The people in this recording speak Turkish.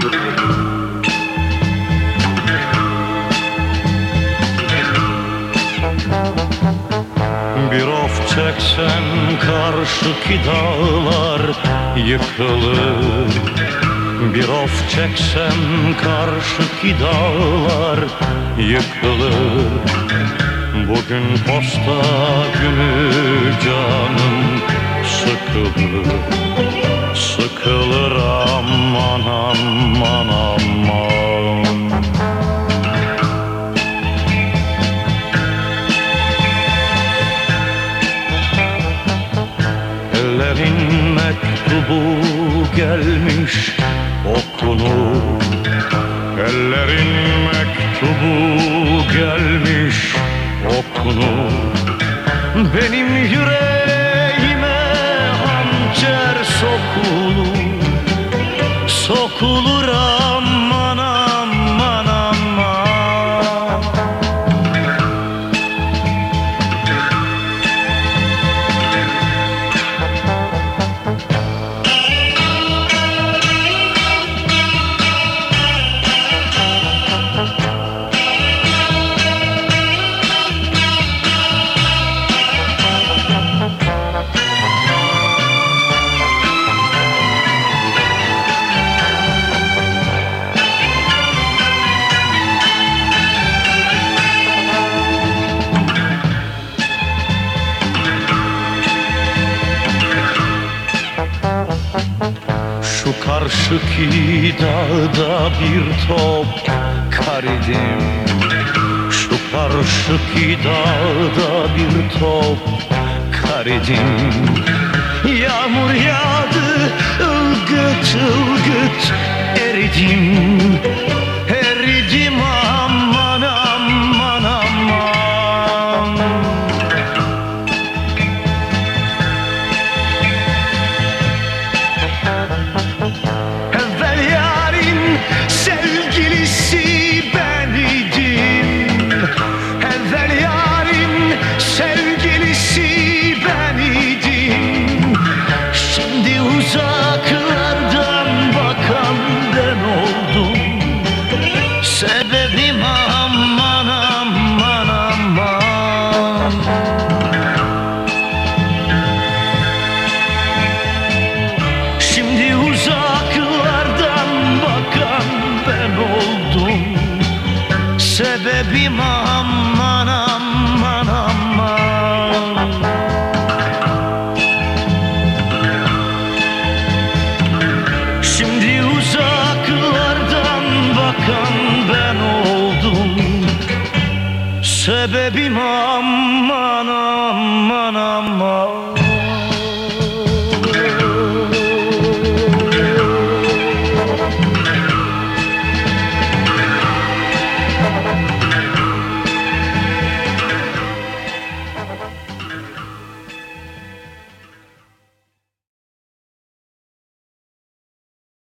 Bir of çeksen karşıki dağlar yıkılır. Bir of çeksen karşıki dağlar yıkılır. Bugün posta günü canım Sıkılır mektubu gelmiş okunur Ellerin mektubu gelmiş okunur Benim yüreğime Şu karşıki dağda bir top kar idim Şu karşıki dağda bir top kar idim Yağmur yağdı ılgıt ılgıt eridim Şimdi uzaklardan bakan ben oldum. Sebebim aman aman Sebebim aman aman aman